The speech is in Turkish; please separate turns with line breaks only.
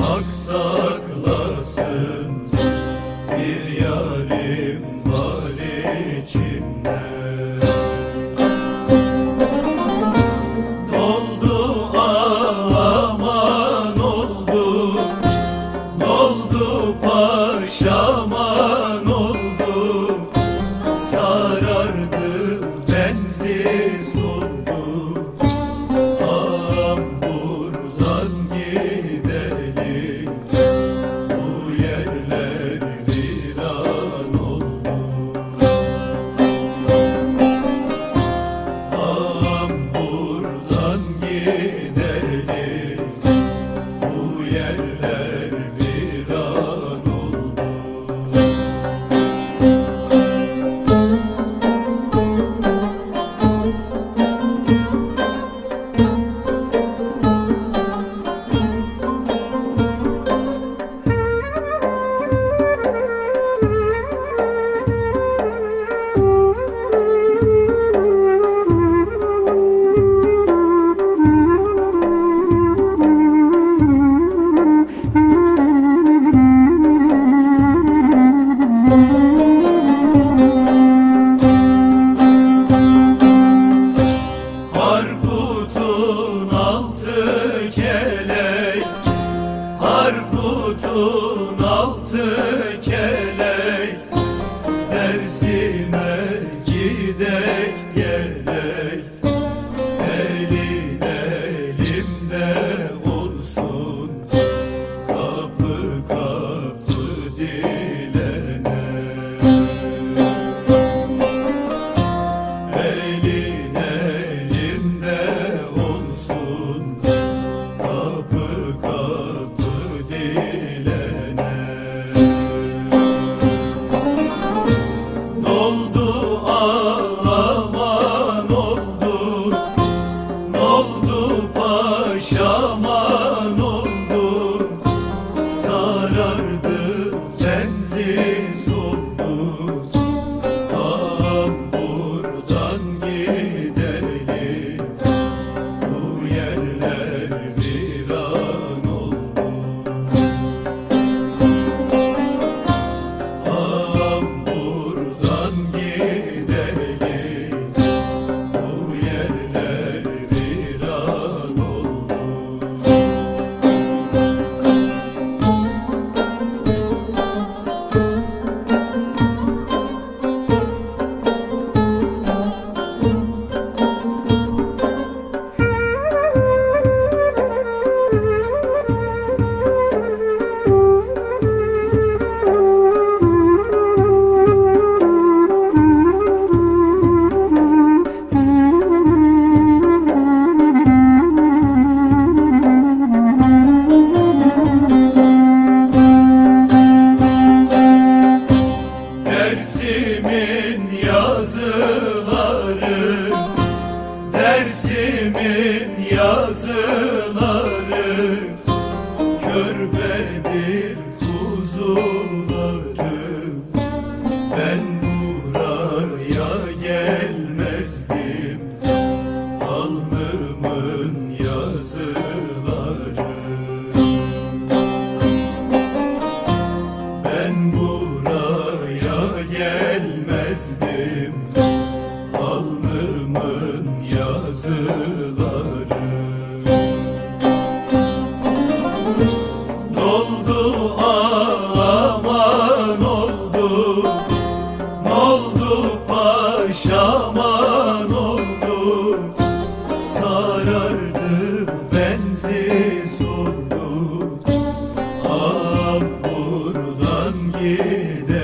haksa yeah. Yeah. körbedir kuzularım Ben buraya gelmezdim. Alnımın yazıları. Ben buraya gelmezdim. Alnımın yazıları. oldu oldu Sarardı bensiz oldu Ağam ah, gider.